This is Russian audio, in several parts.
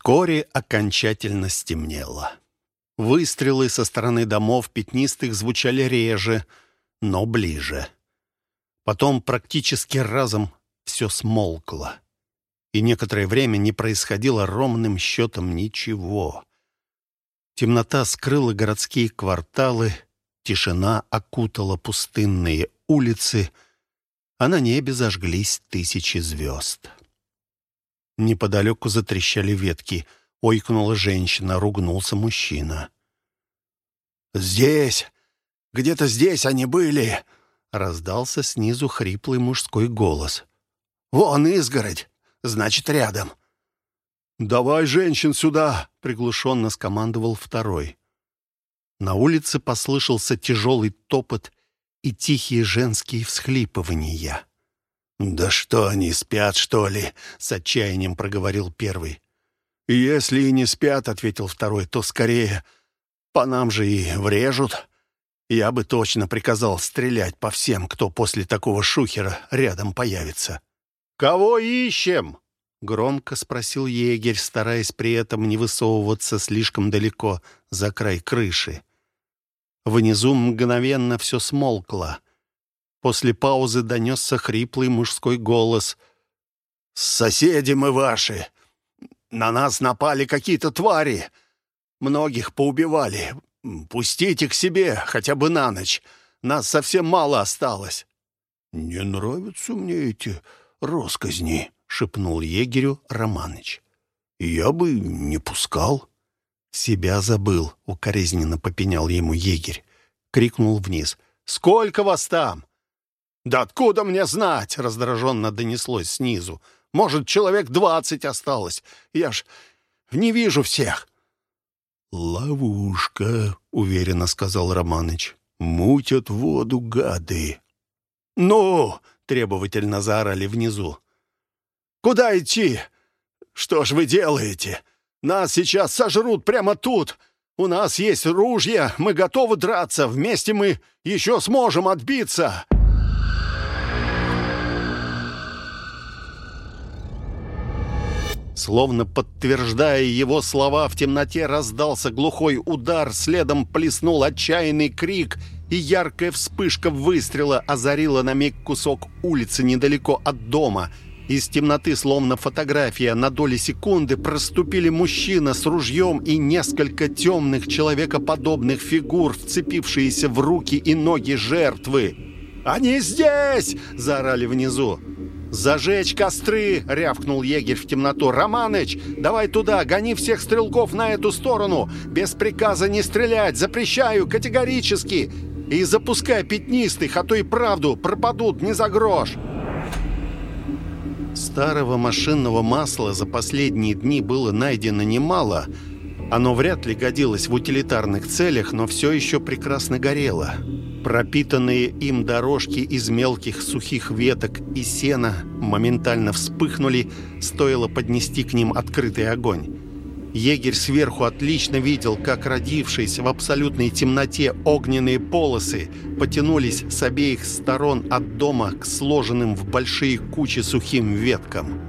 Вскоре окончательно стемнело. Выстрелы со стороны домов пятнистых звучали реже, но ближе. Потом практически разом все смолкло. И некоторое время не происходило ровным счетом ничего. Темнота скрыла городские кварталы, тишина окутала пустынные улицы, а на небе зажглись тысячи звезд. Неподалеку затрещали ветки. Ойкнула женщина, ругнулся мужчина. «Здесь! Где-то здесь они были!» Раздался снизу хриплый мужской голос. «Вон изгородь! Значит, рядом!» «Давай женщин сюда!» — приглушенно скомандовал второй. На улице послышался тяжелый топот и тихие женские всхлипывания. «Да что они, спят, что ли?» — с отчаянием проговорил первый. «Если и не спят», — ответил второй, — «то скорее по нам же и врежут. Я бы точно приказал стрелять по всем, кто после такого шухера рядом появится». «Кого ищем?» — громко спросил егерь, стараясь при этом не высовываться слишком далеко за край крыши. Внизу мгновенно все смолкло. После паузы донесся хриплый мужской голос. «Соседи мы ваши! На нас напали какие-то твари! Многих поубивали! Пустите к себе хотя бы на ночь! Нас совсем мало осталось!» «Не нравятся мне эти росказни», — шепнул егерю Романыч. «Я бы не пускал». «Себя забыл», — укоризненно попенял ему егерь. Крикнул вниз. «Сколько вас там?» «Да откуда мне знать?» — раздраженно донеслось снизу. «Может, человек двадцать осталось. Я ж не вижу всех». «Ловушка», — уверенно сказал Романыч. «Мутят воду гады». «Ну!» — требовательно заорали внизу. «Куда идти? Что ж вы делаете? Нас сейчас сожрут прямо тут. У нас есть ружья, мы готовы драться. Вместе мы еще сможем отбиться». Словно подтверждая его слова, в темноте раздался глухой удар, следом плеснул отчаянный крик, и яркая вспышка выстрела озарила на миг кусок улицы недалеко от дома. Из темноты, словно фотография, на доли секунды проступили мужчина с ружьем и несколько темных человекоподобных фигур, вцепившиеся в руки и ноги жертвы. «Они здесь!» — заорали внизу. «Зажечь костры!» — рявкнул егерь в темноту. «Романыч, давай туда, гони всех стрелков на эту сторону! Без приказа не стрелять! Запрещаю категорически! И запускай пятнистых, а то и правду пропадут не за грош!» Старого машинного масла за последние дни было найдено немало. Оно вряд ли годилось в утилитарных целях, но все еще прекрасно горело. Пропитанные им дорожки из мелких сухих веток и сена моментально вспыхнули, стоило поднести к ним открытый огонь. Егерь сверху отлично видел, как родившиеся в абсолютной темноте огненные полосы потянулись с обеих сторон от дома к сложенным в большие кучи сухим веткам.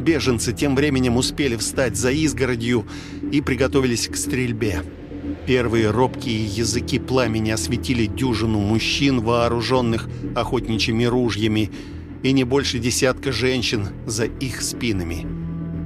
Беженцы тем временем успели встать за изгородью и приготовились к стрельбе. Первые робкие языки пламени осветили дюжину мужчин, вооруженных охотничьими ружьями, и не больше десятка женщин за их спинами.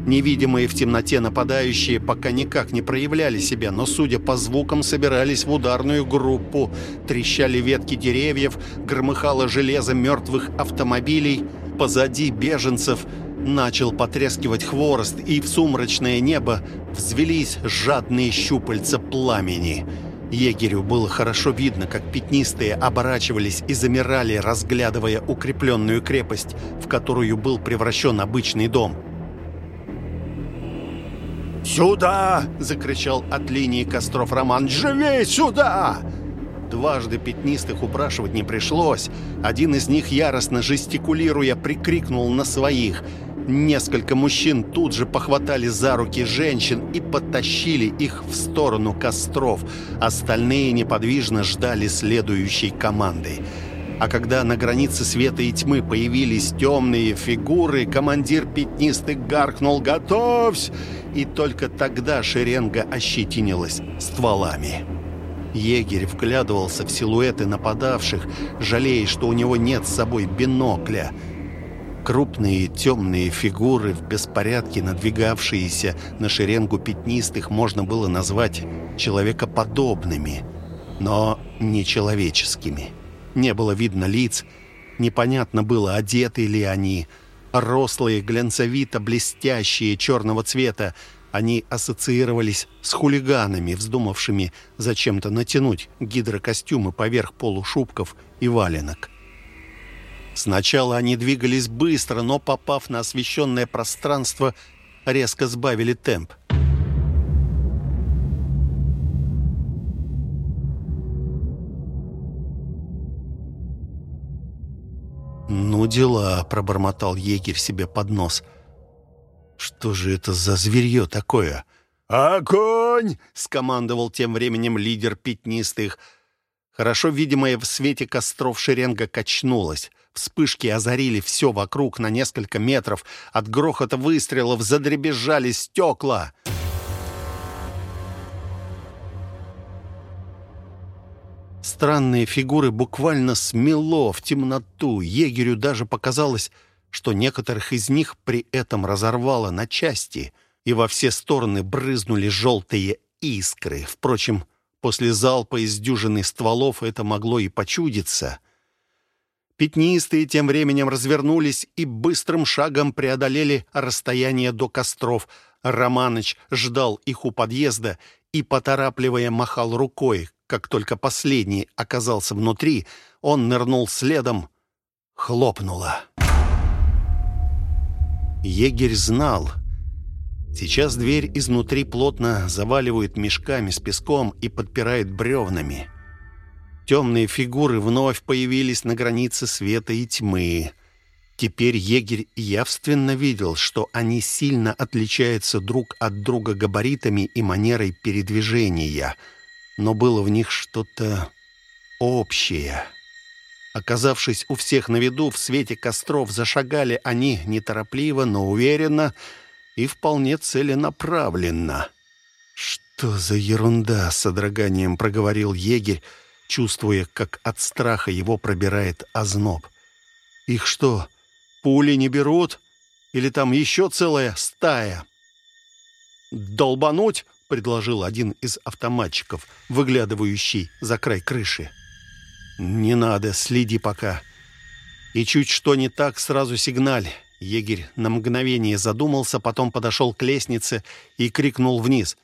Невидимые в темноте нападающие пока никак не проявляли себя, но, судя по звукам, собирались в ударную группу. Трещали ветки деревьев, громыхало железо мертвых автомобилей. Позади беженцев – Начал потрескивать хворост, и в сумрачное небо взвелись жадные щупальца пламени. Егерю было хорошо видно, как пятнистые оборачивались и замирали, разглядывая укрепленную крепость, в которую был превращен обычный дом. «Сюда!» — закричал от линии костров Роман. «Живей сюда!» Дважды пятнистых упрашивать не пришлось. Один из них, яростно жестикулируя, прикрикнул на своих — Несколько мужчин тут же похватали за руки женщин и подтащили их в сторону костров. Остальные неподвижно ждали следующей команды. А когда на границе света и тьмы появились темные фигуры, командир пятнистых гаркнул «Готовься!» И только тогда шеренга ощетинилась стволами. Егерь вглядывался в силуэты нападавших, жалея, что у него нет с собой бинокля. Крупные темные фигуры в беспорядке, надвигавшиеся на шеренгу пятнистых, можно было назвать человекоподобными, но не человеческими. Не было видно лиц, непонятно было, одеты ли они. Рослые, глянцевито-блестящие, черного цвета, они ассоциировались с хулиганами, вздумавшими зачем-то натянуть гидрокостюмы поверх полушубков и валенок. Сначала они двигались быстро, но, попав на освещенное пространство, резко сбавили темп. «Ну дела», — пробормотал егерь себе под нос — что же это за зверье такое? «Огонь!» — скомандовал тем временем лидер пятнистых. Хорошо видимая в свете костров шеренга качнулась. Вспышки озарили все вокруг на несколько метров. От грохота выстрелов задребезжали стекла. Странные фигуры буквально смело в темноту. Егерю даже показалось что некоторых из них при этом разорвало на части, и во все стороны брызнули желтые искры. Впрочем, после залпа из дюжины стволов это могло и почудиться. Пятнистые тем временем развернулись и быстрым шагом преодолели расстояние до костров. Романыч ждал их у подъезда и, поторапливая, махал рукой. Как только последний оказался внутри, он нырнул следом. Хлопнуло. Егерь знал. Сейчас дверь изнутри плотно заваливают мешками с песком и подпирает бревнами. Темные фигуры вновь появились на границе света и тьмы. Теперь егерь явственно видел, что они сильно отличаются друг от друга габаритами и манерой передвижения, но было в них что-то общее — Оказавшись у всех на виду, в свете костров зашагали они неторопливо, но уверенно и вполне целенаправленно. «Что за ерунда?» — с содроганием проговорил егерь, чувствуя, как от страха его пробирает озноб. «Их что, пули не берут? Или там еще целая стая?» «Долбануть?» — предложил один из автоматчиков, выглядывающий за край крыши. «Не надо, следи пока. И чуть что не так, сразу сигналь». Егерь на мгновение задумался, потом подошел к лестнице и крикнул вниз.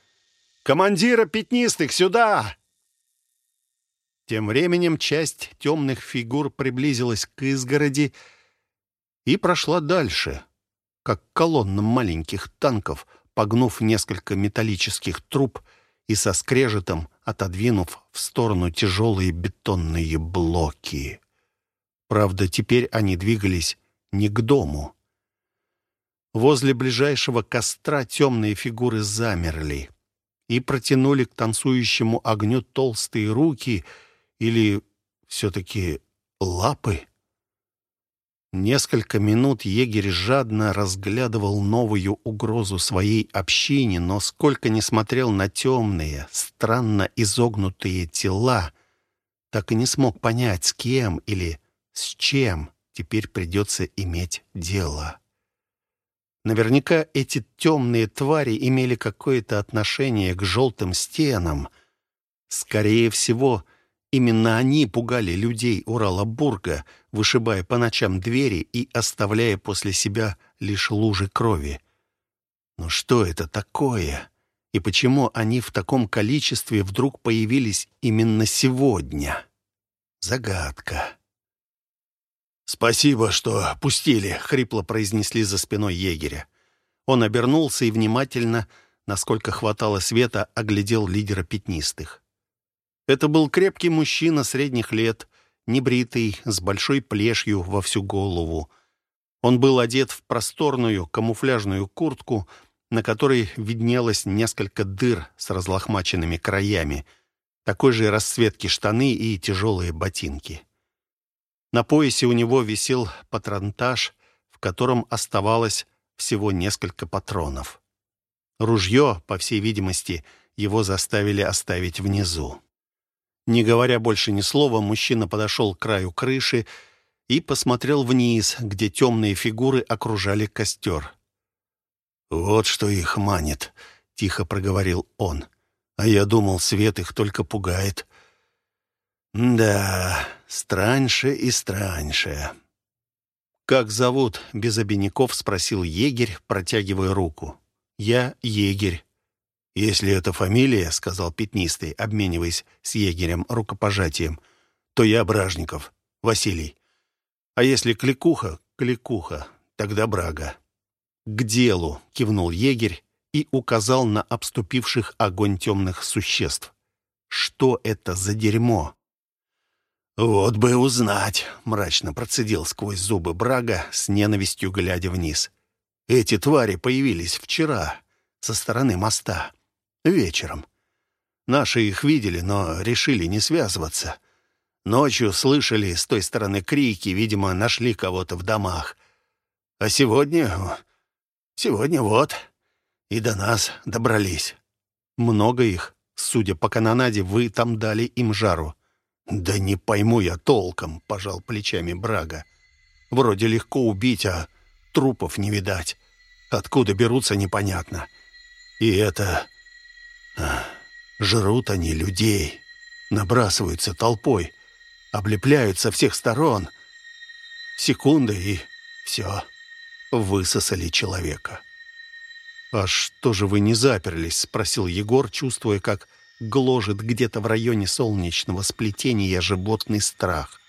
«Командира пятнистых, сюда!» Тем временем часть темных фигур приблизилась к изгороди и прошла дальше, как колонна маленьких танков, погнув несколько металлических труб и со скрежетом отодвинув в сторону тяжелые бетонные блоки. Правда, теперь они двигались не к дому. Возле ближайшего костра темные фигуры замерли и протянули к танцующему огню толстые руки или все-таки лапы. Несколько минут егерь жадно разглядывал новую угрозу своей общине, но сколько ни смотрел на темные, странно изогнутые тела, так и не смог понять, с кем или с чем теперь придется иметь дело. Наверняка эти темные твари имели какое-то отношение к желтым стенам. Скорее всего, Именно они пугали людей Урала-Бурга, вышибая по ночам двери и оставляя после себя лишь лужи крови. Но что это такое? И почему они в таком количестве вдруг появились именно сегодня? Загадка. «Спасибо, что пустили», — хрипло произнесли за спиной егеря. Он обернулся и внимательно, насколько хватало света, оглядел лидера пятнистых. Это был крепкий мужчина средних лет, небритый, с большой плешью во всю голову. Он был одет в просторную камуфляжную куртку, на которой виднелось несколько дыр с разлохмаченными краями, такой же расцветки штаны и тяжелые ботинки. На поясе у него висел патронтаж, в котором оставалось всего несколько патронов. Ружье, по всей видимости, его заставили оставить внизу. Не говоря больше ни слова, мужчина подошел к краю крыши и посмотрел вниз, где темные фигуры окружали костер. «Вот что их манит», — тихо проговорил он. «А я думал, свет их только пугает». «Да, страньше и страньше». «Как зовут?» — без обиняков спросил егерь, протягивая руку. «Я егерь». «Если это фамилия», — сказал Пятнистый, обмениваясь с егерем рукопожатием, «то я Бражников, Василий. А если Кликуха — Кликуха, тогда Брага». «К делу», — кивнул егерь и указал на обступивших огонь темных существ. «Что это за дерьмо?» «Вот бы узнать», — мрачно процедил сквозь зубы Брага, с ненавистью глядя вниз. «Эти твари появились вчера, со стороны моста. Вечером. Наши их видели, но решили не связываться. Ночью слышали с той стороны крики, видимо, нашли кого-то в домах. А сегодня... Сегодня вот. И до нас добрались. Много их. Судя по канонаде, вы там дали им жару. «Да не пойму я толком», — пожал плечами Брага. «Вроде легко убить, а трупов не видать. Откуда берутся, непонятно. И это Жрут они людей, набрасываются толпой, облепляют со всех сторон. Секунды и все, высосали человека. «А что же вы не заперлись?» — спросил Егор, чувствуя, как гложет где-то в районе солнечного сплетения животный страх.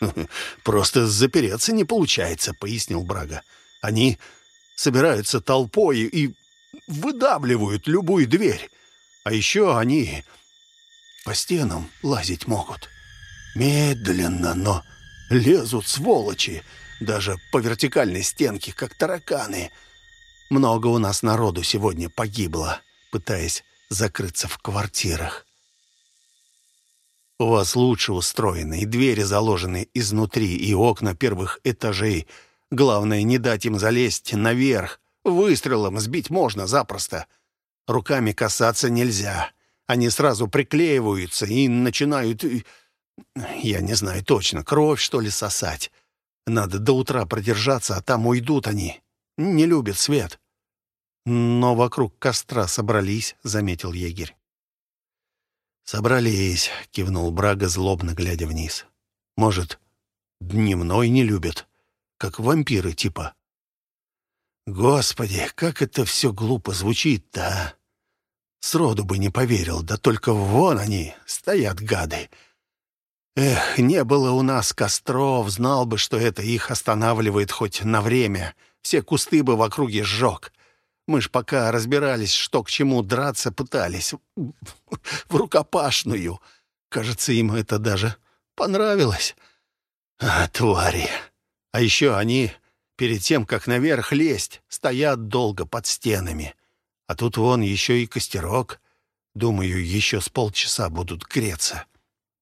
«Просто запереться не получается», — пояснил Брага. «Они собираются толпой и выдавливают любую дверь. А еще они по стенам лазить могут. Медленно, но лезут сволочи, даже по вертикальной стенке, как тараканы. Много у нас народу сегодня погибло, пытаясь закрыться в квартирах. У вас лучше устроены, и двери заложены изнутри, и окна первых этажей. Главное, не дать им залезть наверх. Выстрелом сбить можно запросто. — Руками касаться нельзя. Они сразу приклеиваются и начинают... Я не знаю точно, кровь, что ли, сосать. Надо до утра продержаться, а там уйдут они. Не любят свет. Но вокруг костра собрались, — заметил егерь. «Собрались», — кивнул Брага, злобно глядя вниз. «Может, дневной не любят, как вампиры типа?» «Господи, как это все глупо звучит-то, а!» Сроду бы не поверил, да только вон они, стоят гады. Эх, не было у нас костров, знал бы, что это их останавливает хоть на время. Все кусты бы в округе сжег. Мы ж пока разбирались, что к чему драться пытались. В рукопашную. Кажется, им это даже понравилось. А, твари. А еще они, перед тем, как наверх лезть, стоят долго под стенами. А тут вон еще и костерок. Думаю, еще с полчаса будут греться.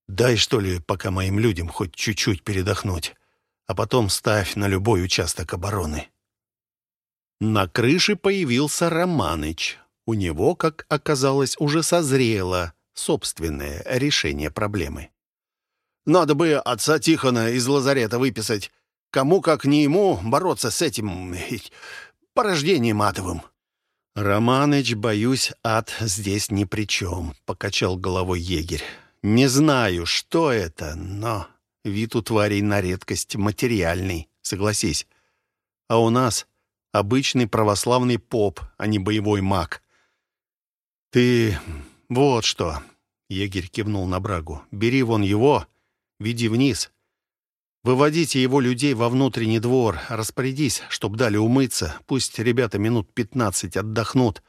Дай, что ли, пока моим людям хоть чуть-чуть передохнуть, а потом ставь на любой участок обороны». На крыше появился Романыч. У него, как оказалось, уже созрело собственное решение проблемы. «Надо бы отца Тихона из лазарета выписать. Кому, как не ему, бороться с этим порождением атовым?» «Романыч, боюсь, ад здесь ни при чем», — покачал головой егерь. «Не знаю, что это, но вид у тварей на редкость материальный, согласись. А у нас обычный православный поп, а не боевой маг». «Ты вот что», — егерь кивнул на брагу, — «бери вон его, веди вниз, Выводите его людей во внутренний двор, распорядись, чтоб дали умыться, пусть ребята минут пятнадцать отдохнут,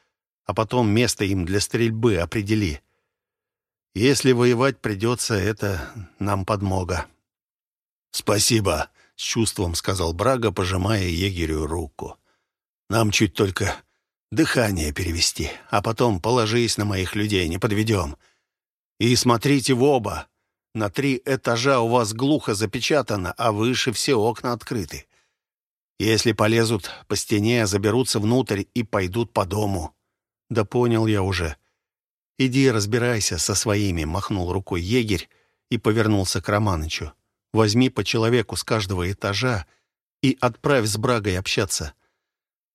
а потом место им для стрельбы определи. Если воевать придется, это нам подмога». «Спасибо», — с чувством сказал Брага, пожимая егерю руку. «Нам чуть только дыхание перевести, а потом положись на моих людей, не подведем. И смотрите в оба, На три этажа у вас глухо запечатано, а выше все окна открыты. Если полезут по стене, заберутся внутрь и пойдут по дому. Да понял я уже. Иди разбирайся со своими, махнул рукой егерь и повернулся к Романычу. Возьми по человеку с каждого этажа и отправь с Брагой общаться.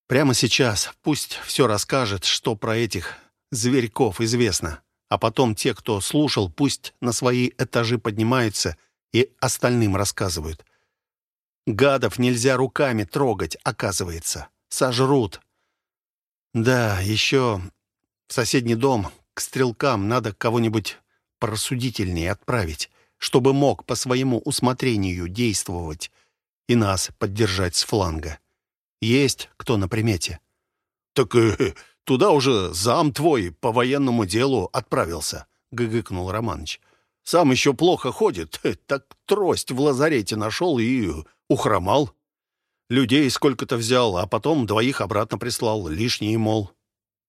Прямо сейчас пусть все расскажет, что про этих зверьков известно. А потом те, кто слушал, пусть на свои этажи поднимаются и остальным рассказывают. Гадов нельзя руками трогать, оказывается. Сожрут. Да, еще в соседний дом к стрелкам надо кого-нибудь порассудительнее отправить, чтобы мог по своему усмотрению действовать и нас поддержать с фланга. Есть кто на примете? «Так э, туда уже зам твой по военному делу отправился», — гыгыкнул Романыч. «Сам еще плохо ходит, так трость в лазарете нашел и ухромал. Людей сколько-то взял, а потом двоих обратно прислал, лишние, мол».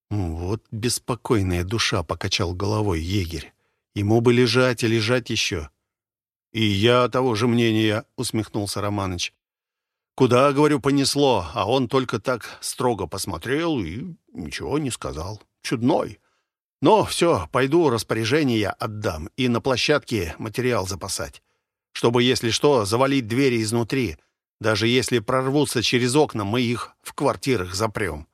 «Вот беспокойная душа», — покачал головой егерь. «Ему бы лежать и лежать еще». «И я того же мнения», — усмехнулся Романыч. «Куда, говорю, понесло, а он только так строго посмотрел и ничего не сказал. Чудной. Но все, пойду распоряжение отдам и на площадке материал запасать, чтобы, если что, завалить двери изнутри. Даже если прорвутся через окна, мы их в квартирах запрем».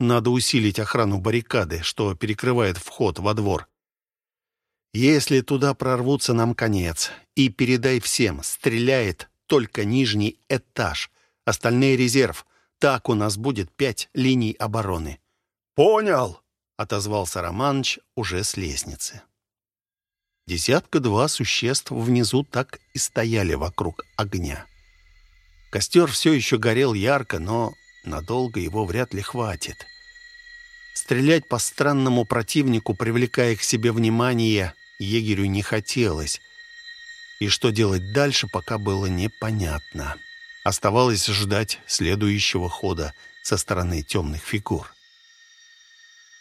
Надо усилить охрану баррикады, что перекрывает вход во двор. Если туда прорвутся, нам конец. И передай всем, стреляет только нижний этаж. Остальные резерв. Так у нас будет пять линий обороны. «Понял!» — отозвался Романыч уже с лестницы. Десятка-два существ внизу так и стояли вокруг огня. Костер все еще горел ярко, но Надолго его вряд ли хватит. Стрелять по странному противнику, привлекая к себе внимание, егерю не хотелось. И что делать дальше, пока было непонятно. Оставалось ждать следующего хода со стороны темных фигур.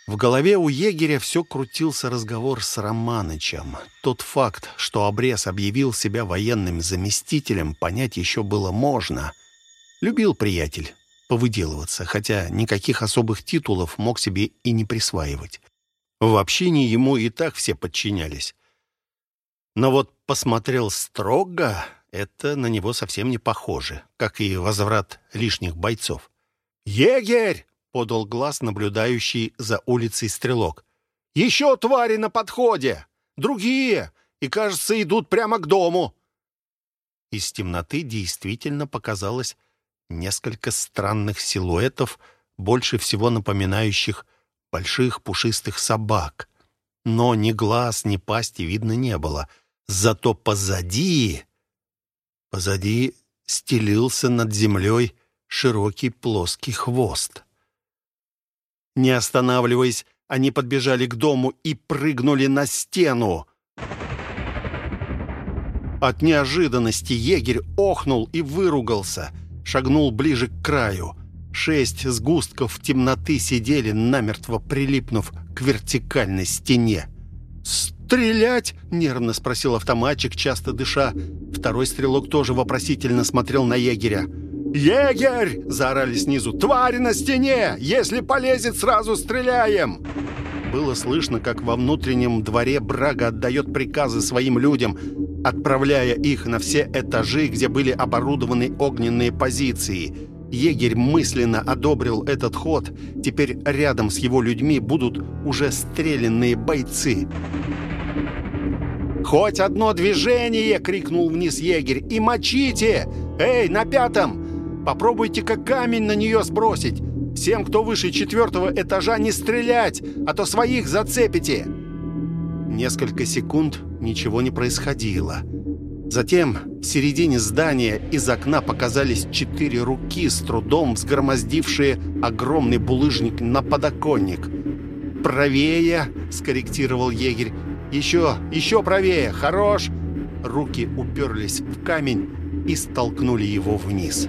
В голове у егеря все крутился разговор с Романычем. Тот факт, что обрез объявил себя военным заместителем, понять еще было можно. Любил приятель повыделываться, хотя никаких особых титулов мог себе и не присваивать. В общении ему и так все подчинялись. Но вот посмотрел строго, это на него совсем не похоже, как и возврат лишних бойцов. «Егерь!» — подал глаз наблюдающий за улицей стрелок. «Еще твари на подходе! Другие! И, кажется, идут прямо к дому!» Из темноты действительно показалось несколько странных силуэтов, больше всего напоминающих больших пушистых собак. Но ни глаз, ни пасти видно не было. Зато позади... Позади стелился над землей широкий плоский хвост. Не останавливаясь, они подбежали к дому и прыгнули на стену. От неожиданности егерь охнул и выругался — шагнул ближе к краю. Шесть сгустков темноты сидели, намертво прилипнув к вертикальной стене. «Стрелять?» — нервно спросил автоматчик, часто дыша. Второй стрелок тоже вопросительно смотрел на егеря. «Егерь!» — заорали снизу. «Тварь на стене! Если полезет, сразу стреляем!» Было слышно, как во внутреннем дворе Брага отдает приказы своим людям, отправляя их на все этажи, где были оборудованы огненные позиции. Егерь мысленно одобрил этот ход. Теперь рядом с его людьми будут уже стрелянные бойцы. «Хоть одно движение!» — крикнул вниз егерь. «И мочите! Эй, на пятом! Попробуйте как камень на нее сбросить! Всем, кто выше четвертого этажа, не стрелять, а то своих зацепите!» Несколько секунд ничего не происходило. Затем в середине здания из окна показались четыре руки, с трудом взгромоздившие огромный булыжник на подоконник. «Правее!» — скорректировал егерь. «Еще, еще правее! Хорош!» Руки уперлись в камень и столкнули его вниз.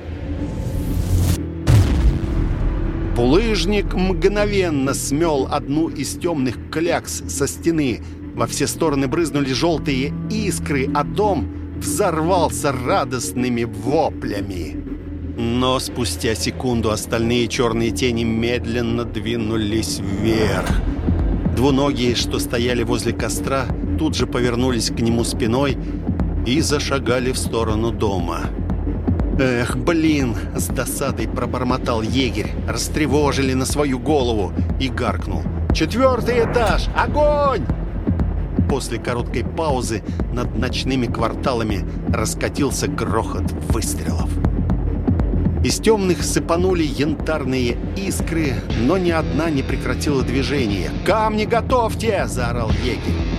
Булыжник мгновенно смел одну из темных клякс со стены. Во все стороны брызнули желтые искры, а дом взорвался радостными воплями. Но спустя секунду остальные черные тени медленно двинулись вверх. Двуногие, что стояли возле костра, тут же повернулись к нему спиной и зашагали в сторону дома. «Эх, блин!» — с досадой пробормотал егерь. Растревожили на свою голову и гаркнул. «Четвертый этаж! Огонь!» После короткой паузы над ночными кварталами раскатился грохот выстрелов. Из темных сыпанули янтарные искры, но ни одна не прекратила движение. «Камни готовьте!» — заорал егерь.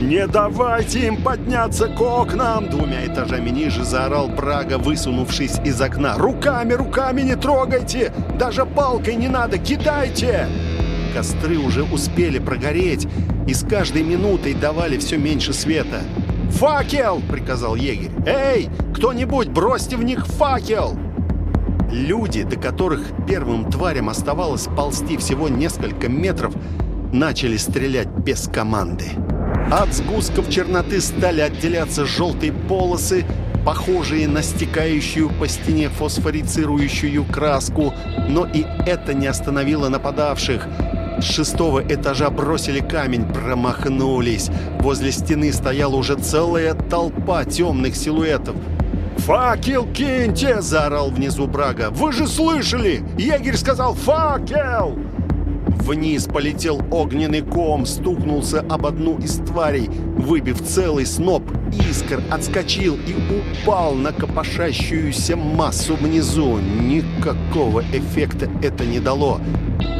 «Не давайте им подняться к окнам!» Двумя этажами ниже заорал Брага, высунувшись из окна. «Руками, руками не трогайте! Даже палкой не надо, кидайте!» Костры уже успели прогореть и с каждой минутой давали все меньше света. «Факел!» — приказал егерь. «Эй, кто-нибудь, бросьте в них факел!» Люди, до которых первым тварям оставалось ползти всего несколько метров, начали стрелять без команды. От сгустков черноты стали отделяться желтые полосы, похожие на стекающую по стене фосфорицирующую краску, но и это не остановило нападавших. С шестого этажа бросили камень, промахнулись. Возле стены стояла уже целая толпа темных силуэтов. «Факел киньте!» – заорал внизу Брага. «Вы же слышали! Егерь сказал «факел!» Вниз полетел огненный ком, стукнулся об одну из тварей, выбив целый сноп искр, отскочил и упал на копошащуюся массу внизу. Никакого эффекта это не дало.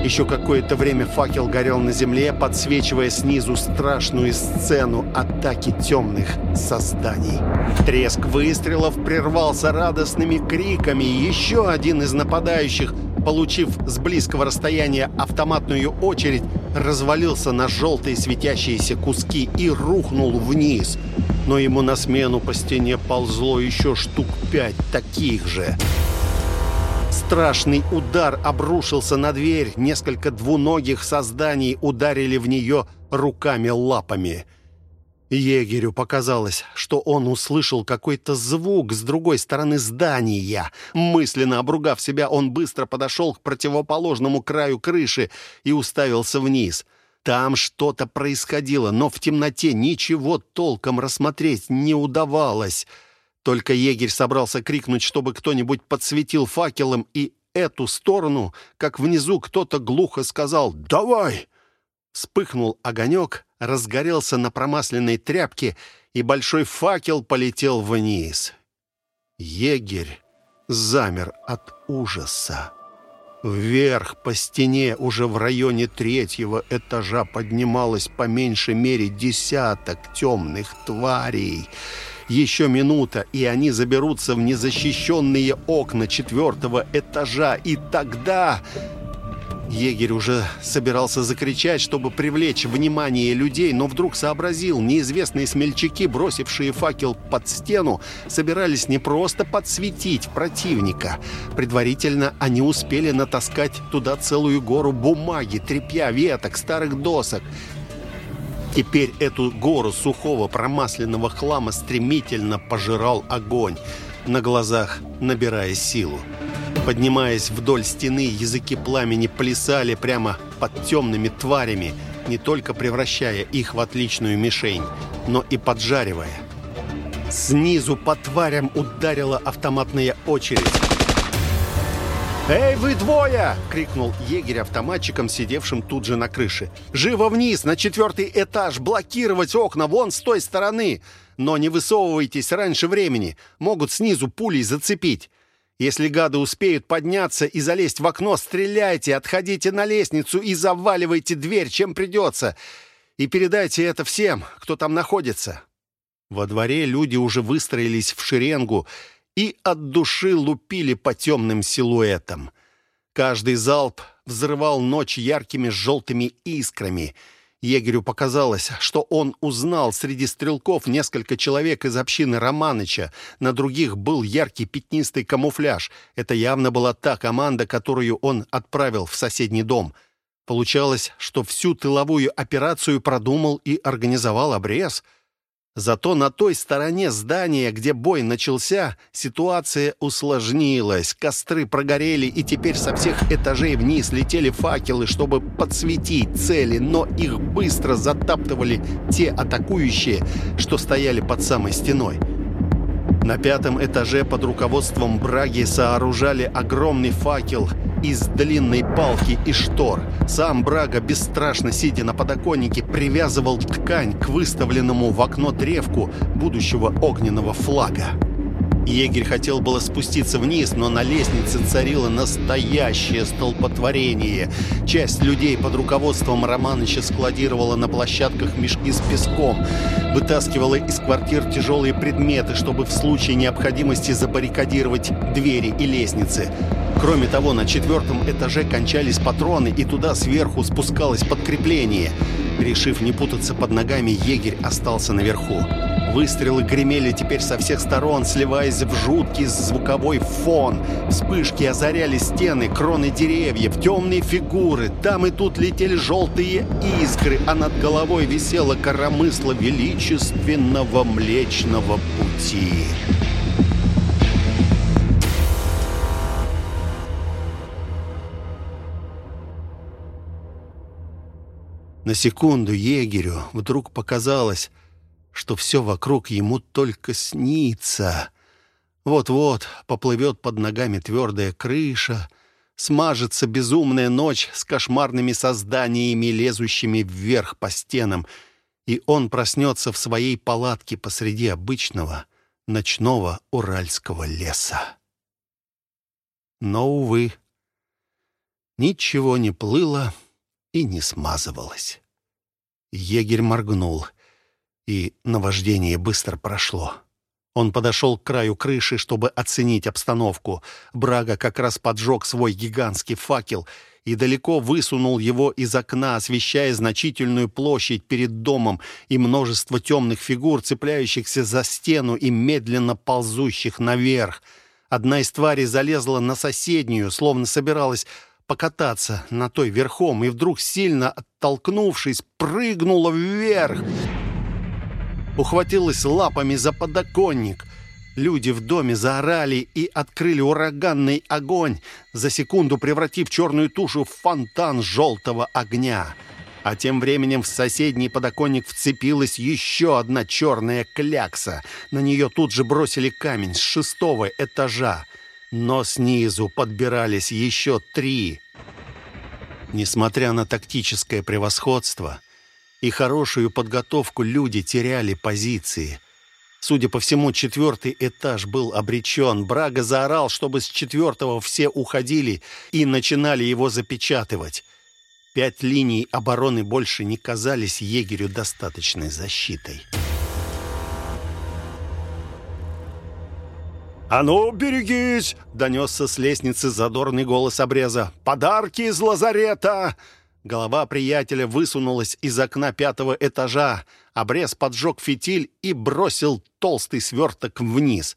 Еще какое-то время факел горел на земле, подсвечивая снизу страшную сцену атаки темных созданий. Треск выстрелов прервался радостными криками. Еще один из нападающих – получив с близкого расстояния автоматную очередь, развалился на желтые светящиеся куски и рухнул вниз. Но ему на смену по стене ползло еще штук пять таких же. Страшный удар обрушился на дверь. Несколько двуногих созданий ударили в нее руками-лапами. Егерю показалось, что он услышал какой-то звук с другой стороны здания. Мысленно обругав себя, он быстро подошел к противоположному краю крыши и уставился вниз. Там что-то происходило, но в темноте ничего толком рассмотреть не удавалось. Только егерь собрался крикнуть, чтобы кто-нибудь подсветил факелом, и эту сторону, как внизу кто-то глухо сказал «Давай!» Вспыхнул огонек, разгорелся на промасленной тряпке, и большой факел полетел вниз. Егерь замер от ужаса. Вверх по стене уже в районе третьего этажа поднималось по меньшей мере десяток темных тварей. Еще минута, и они заберутся в незащищенные окна четвертого этажа, и тогда Егерь уже собирался закричать, чтобы привлечь внимание людей, но вдруг сообразил, неизвестные смельчаки, бросившие факел под стену, собирались не просто подсветить противника. Предварительно они успели натаскать туда целую гору бумаги, тряпья, веток, старых досок. Теперь эту гору сухого промасленного хлама стремительно пожирал огонь, на глазах набирая силу. Поднимаясь вдоль стены, языки пламени плясали прямо под темными тварями, не только превращая их в отличную мишень, но и поджаривая. Снизу по тварям ударила автоматная очередь. «Эй, вы двое!» — крикнул егерь автоматчиком, сидевшим тут же на крыше. «Живо вниз, на четвертый этаж, блокировать окна вон с той стороны! Но не высовывайтесь раньше времени, могут снизу пулей зацепить. Если гады успеют подняться и залезть в окно, стреляйте, отходите на лестницу и заваливайте дверь, чем придется. И передайте это всем, кто там находится». Во дворе люди уже выстроились в шеренгу и от души лупили по темным силуэтам. Каждый залп взрывал ночь яркими желтыми искрами — Егерю показалось, что он узнал среди стрелков несколько человек из общины Романыча. На других был яркий пятнистый камуфляж. Это явно была та команда, которую он отправил в соседний дом. Получалось, что всю тыловую операцию продумал и организовал обрез — Зато на той стороне здания, где бой начался, ситуация усложнилась. Костры прогорели, и теперь со всех этажей вниз летели факелы, чтобы подсветить цели, но их быстро затаптывали те атакующие, что стояли под самой стеной. На пятом этаже под руководством Браги сооружали огромный факел из длинной палки и штор. Сам Брага, бесстрашно сидя на подоконнике, привязывал ткань к выставленному в окно древку будущего огненного флага. Егерь хотел было спуститься вниз, но на лестнице царило настоящее столпотворение. Часть людей под руководством Романыча складировала на площадках мешки с песком, вытаскивала из квартир тяжелые предметы, чтобы в случае необходимости забаррикадировать двери и лестницы. Кроме того, на четвертом этаже кончались патроны, и туда сверху спускалось подкрепление. Решив не путаться под ногами, егерь остался наверху. Выстрелы гремели теперь со всех сторон, сливаясь в жуткий звуковой фон. Вспышки озаряли стены, кроны деревьев, темные фигуры. Там и тут летели желтые искры, а над головой висело коромысло величественного Млечного Пути. На секунду егерю вдруг показалось, что все вокруг ему только снится. Вот-вот поплывет под ногами твердая крыша, смажется безумная ночь с кошмарными созданиями, лезущими вверх по стенам, и он проснется в своей палатке посреди обычного ночного уральского леса. Но, увы, ничего не плыло и не смазывалось. Егерь моргнул — и наваждение быстро прошло. Он подошел к краю крыши, чтобы оценить обстановку. Брага как раз поджег свой гигантский факел и далеко высунул его из окна, освещая значительную площадь перед домом и множество темных фигур, цепляющихся за стену и медленно ползущих наверх. Одна из тварей залезла на соседнюю, словно собиралась покататься на той верхом, и вдруг, сильно оттолкнувшись, прыгнула вверх — ухватилась лапами за подоконник. Люди в доме заорали и открыли ураганный огонь, за секунду превратив черную тушу в фонтан желтого огня. А тем временем в соседний подоконник вцепилась еще одна черная клякса. На нее тут же бросили камень с шестого этажа. Но снизу подбирались еще три. Несмотря на тактическое превосходство, и хорошую подготовку люди теряли позиции. Судя по всему, четвертый этаж был обречен. Брага заорал, чтобы с четвертого все уходили и начинали его запечатывать. Пять линий обороны больше не казались егерю достаточной защитой. «А ну, берегись!» — донесся с лестницы задорный голос обреза. «Подарки из лазарета!» Голова приятеля высунулась из окна пятого этажа. Обрез поджег фитиль и бросил толстый сверток вниз.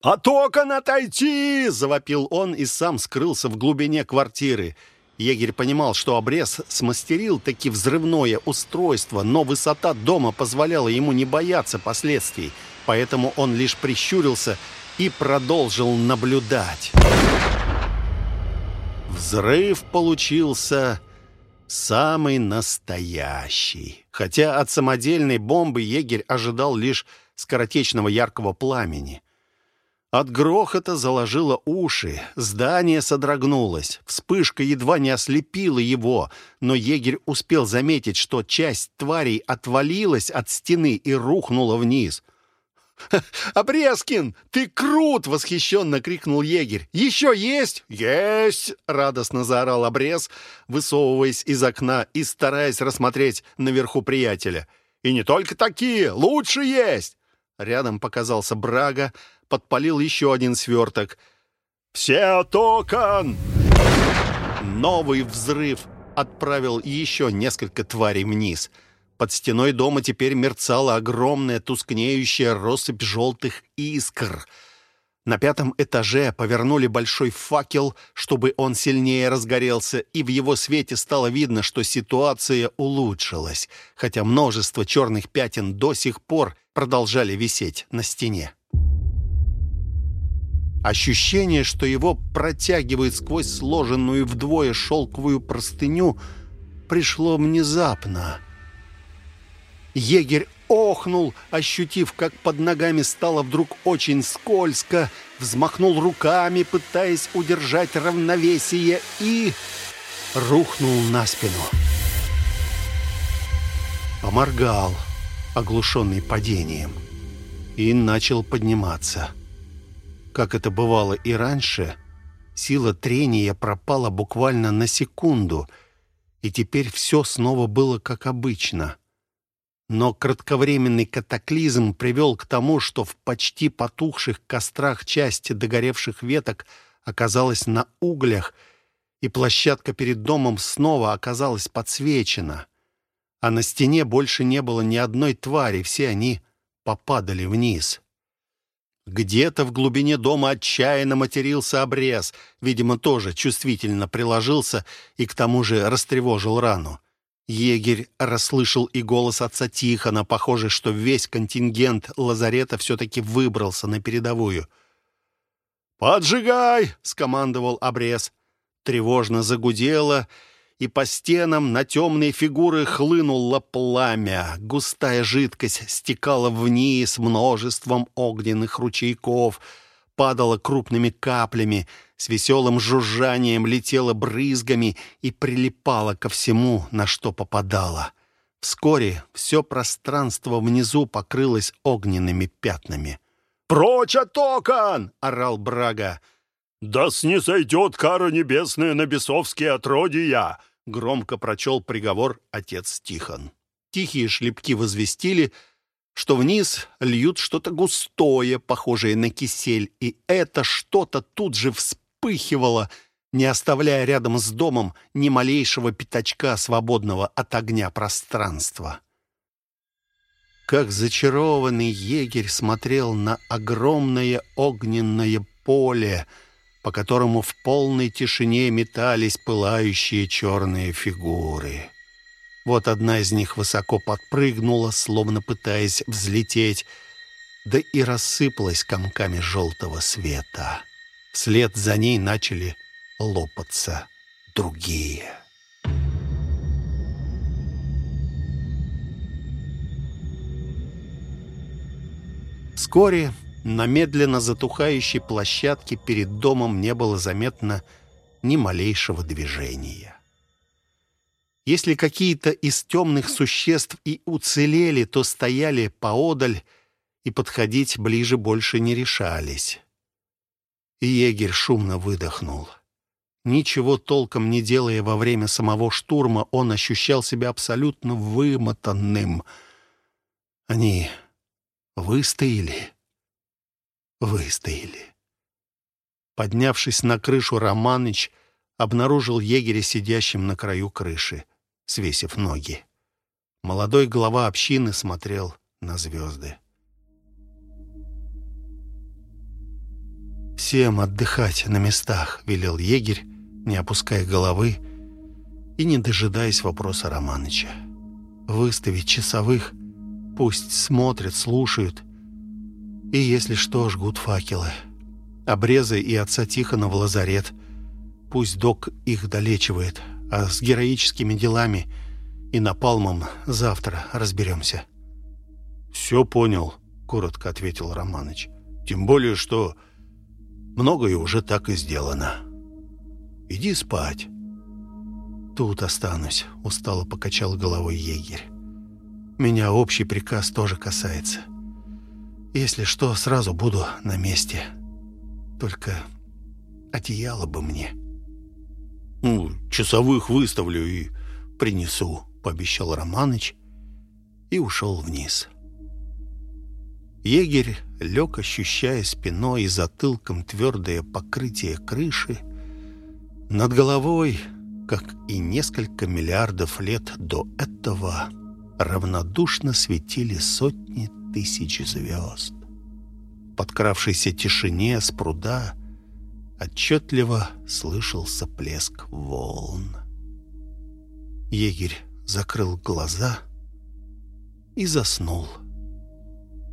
«От окон отойти!» — завопил он и сам скрылся в глубине квартиры. Егерь понимал, что обрез смастерил таки взрывное устройство, но высота дома позволяла ему не бояться последствий, поэтому он лишь прищурился и продолжил наблюдать. Взрыв получился Самый настоящий. Хотя от самодельной бомбы егерь ожидал лишь скоротечного яркого пламени. От грохота заложило уши, здание содрогнулось. Вспышка едва не ослепила его, но егерь успел заметить, что часть тварей отвалилась от стены и рухнула вниз. «Обрезкин, ты крут!» — восхищенно крикнул егерь. «Еще есть?» «Есть!» — радостно заорал обрез, высовываясь из окна и стараясь рассмотреть наверху приятеля. «И не только такие! Лучше есть!» Рядом показался Брага, подпалил еще один сверток. «Все токон!» Новый взрыв отправил еще несколько тварей вниз — под стеной дома теперь мерцала огромная тускнеющая россыпь желтых искр. На пятом этаже повернули большой факел, чтобы он сильнее разгорелся, и в его свете стало видно, что ситуация улучшилась, хотя множество черных пятен до сих пор продолжали висеть на стене. Ощущение, что его протягивает сквозь сложенную вдвое шелковую простыню, пришло внезапно. Егерь охнул, ощутив, как под ногами стало вдруг очень скользко, взмахнул руками, пытаясь удержать равновесие, и рухнул на спину. Поморгал, оглушенный падением, и начал подниматься. Как это бывало и раньше, сила трения пропала буквально на секунду, и теперь все снова было как обычно — но кратковременный катаклизм привел к тому, что в почти потухших кострах части догоревших веток оказалась на углях, и площадка перед домом снова оказалась подсвечена. А на стене больше не было ни одной твари, все они попадали вниз. Где-то в глубине дома отчаянно матерился обрез, видимо, тоже чувствительно приложился и к тому же растревожил рану. Егерь расслышал и голос отца Тихона. Похоже, что весь контингент лазарета все-таки выбрался на передовую. «Поджигай!» — скомандовал обрез. Тревожно загудело, и по стенам на темные фигуры хлынуло пламя. Густая жидкость стекала вниз множеством огненных ручейков, падала крупными каплями — с веселым жужжанием летела брызгами и прилипала ко всему, на что попадала. Вскоре все пространство внизу покрылось огненными пятнами. «Прочь от окон!» — орал Брага. «Да снизойдет кара небесная на бесовские отродья!» — громко прочел приговор отец Тихон. Тихие шлепки возвестили, что вниз льют что-то густое, похожее на кисель, и это что-то тут же вспомнило вспыхивала, не оставляя рядом с домом ни малейшего пятачка свободного от огня пространства. Как зачарованный егерь смотрел на огромное огненное поле, по которому в полной тишине метались пылающие черные фигуры. Вот одна из них высоко подпрыгнула, словно пытаясь взлететь, да и рассыпалась комками желтого света. Вслед за ней начали лопаться другие. Вскоре на медленно затухающей площадке перед домом не было заметно ни малейшего движения. Если какие-то из темных существ и уцелели, то стояли поодаль и подходить ближе больше не решались. И егерь шумно выдохнул. Ничего толком не делая во время самого штурма, он ощущал себя абсолютно вымотанным. Они выстояли. Выстояли. Поднявшись на крышу, Романыч обнаружил егеря сидящим на краю крыши, свесив ноги. Молодой глава общины смотрел на звезды. «Всем отдыхать на местах», — велел егерь, не опуская головы и не дожидаясь вопроса Романыча. «Выставить часовых, пусть смотрят, слушают, и, если что, жгут факелы. Обрезы и отца Тихона в лазарет. Пусть док их долечивает, а с героическими делами и напалмом завтра разберемся». «Все понял», — коротко ответил Романыч. «Тем более, что...» Многое уже так и сделано. Иди спать. Тут останусь, устало покачал головой егерь. Меня общий приказ тоже касается. Если что, сразу буду на месте. Только одеяло бы мне. Ну, часовых выставлю и принесу, пообещал Романыч и ушел вниз. Егерь лег, ощущая спиной и затылком твердое покрытие крыши. Над головой, как и несколько миллиардов лет до этого, равнодушно светили сотни тысяч звезд. подкравшейся тишине с пруда отчетливо слышался плеск волн. Егерь закрыл глаза и заснул.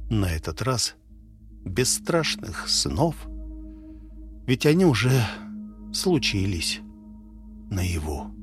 На этот раз без страшных снов, ведь они уже случились наяву.